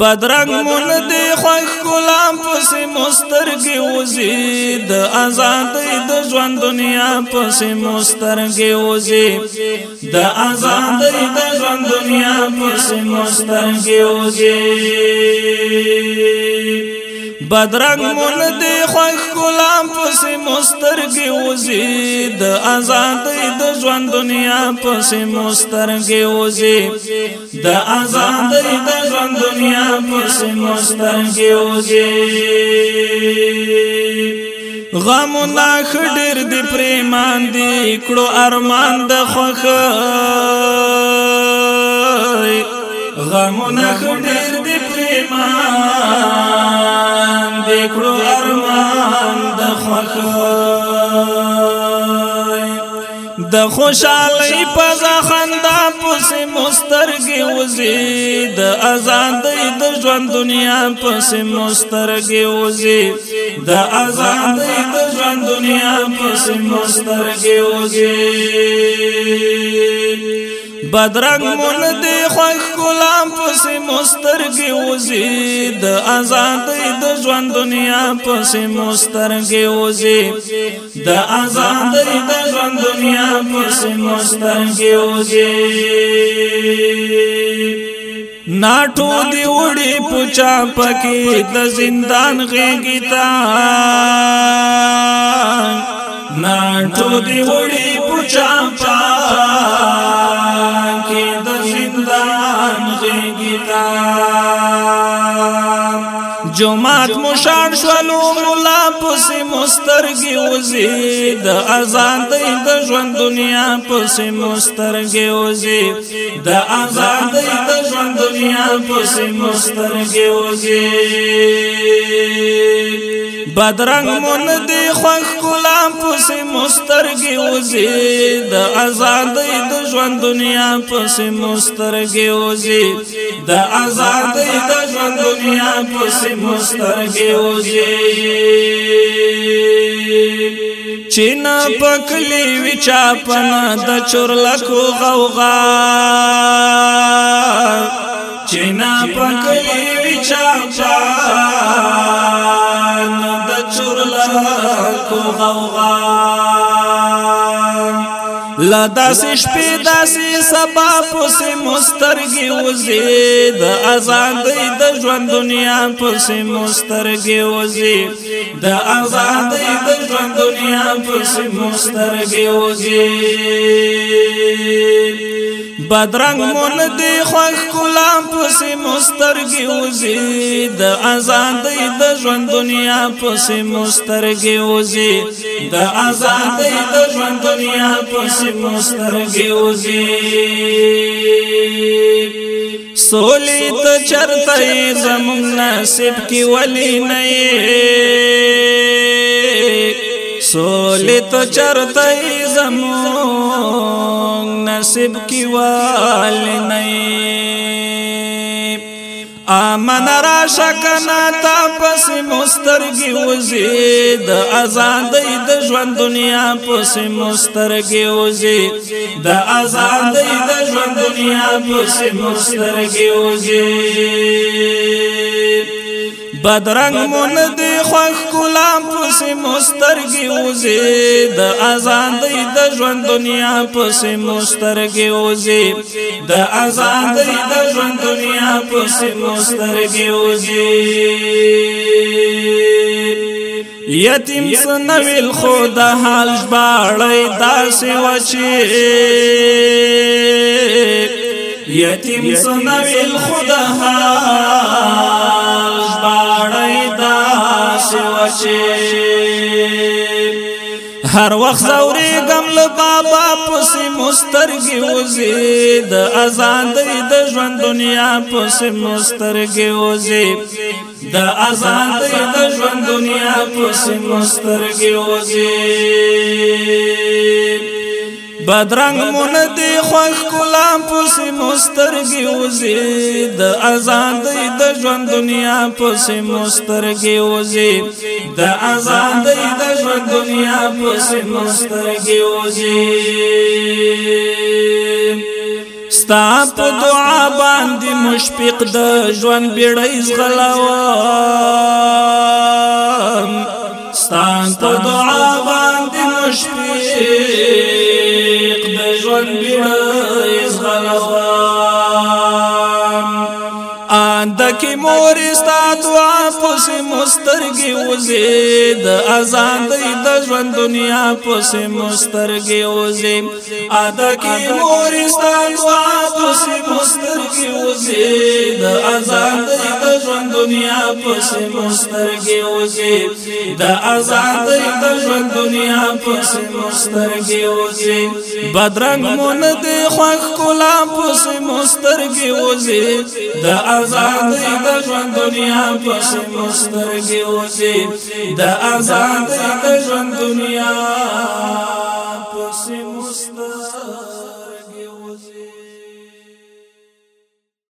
بدرنګ مون دی خوښ غلام پسې مسترګې وزي د آزادۍ د ژوند دنیا پسې مسترګې وزي د آزادۍ د ژوند دنیا پسې مسترګې وزي بدرنګ مون دی خوښ مسترګې وزي د آزادۍ د ژوند دنیا پسې مسترګې وزي د آزادۍ د ژوند دنیا پسې مسترګې وزي غم نه خډر دی پریمان دی کړو ارمان د خوخه غم نه خډر دی پریمان دی کړو ارمان مخای د خوشالۍ په ځخندا پسې مسترګې وزي د آزادۍ د ژوند دنیا پسې مسترګې وزي د آزادۍ د ژوند دنیا پسې مسترګې وزي بدرنگ مون دی خوښ غلام پسې مسترګې وزي د آزادۍ د ژوند دنیا پسې مسترګې وزي د آزادۍ د ژوند دنیا پسې مسترګې وزي ناټو دی وړي پوچا پکې د زندان غېږی تا ناټو دی وړي پوچا پکې جمعات مشان شولو مولا پسې مسترګي وزي د اذان د ژوند دنیا پسې مسترګي وزي د اذان د ژوند دنیا پسې مسترګي وزي بدرنګ مون دی خوښ غلام پس مسترګي وزي د آزادۍ د ژوند دنیا پس مسترګي وزي د آزادۍ د ژوند دنیا پسې مسترګې وځي چینا پکلی وچا پنا د چورلکو غوغا چینا پکلی وچا پنا د چورلکو غوغا لا داس شپې داس سبا پس مسترګي وزي د اذان د ژوند دنیا پس مسترګي وزي د اذان د ژوند دنیا پس مسترګي وزي بدرنګ مون دی خوښ کلام پس مسترګي وزي د آزادۍ د ژوند دنیا پسې مسترګي وزي د آزادۍ د ژوند دنیا پسې مسترګي وزي سولی ته چرته زمون نصیب کی ولی نه سولی ته چرته زمون نصیب کی ولی نه امن را شکنا تا پس مسترگی وزی د آزادۍ د ژوند دنیا پس مسترگی وزی د آزادۍ د ژوند دنیا پس مسترگی وزی بدرنگ مون دی خوښ کلام پسې مسترګي وزي د آزادۍ د ژوند دنیا پسې مسترګي وزي د آزادۍ د ژوند دنیا پسې مسترګي وزي یتیم سنویل خود حال جباړی داسې وچی یتیم سنویل خود حال سوچي هر وخت زوري غم له بابا پس مسترګي وزي د اذان د ژوند دنیا پس مسترګي وزي د اذان د ژوند دنیا پس مسترګي وزي بدرنګ مون دی خوښ کلام پسې مسترګي وزي د آزادۍ د ژوند دنیا پسې مسترګي وزي د آزادۍ د ژوند دنیا پسې مسترګي وزي ستا په دعا باندې مشفق د ژوند بیړۍ زغلاوه اند کی مور استا دعا پس مسترګي وزي د اذان د ژوند دنیا پس مسترګي وزي اند کی مور استا دعا پس مسترګي پسې وځي د آزاد د ژوند دنیا پسې مسترګې وځي د آزاد د ژوند دنیا پسې مسترګې وځي بدرنګ مون دې خوښ کولا پسې مسترګې وځي د آزاد د ژوند دنیا پسې مسترګې وځي د آزاد د ژوند دنیا پسې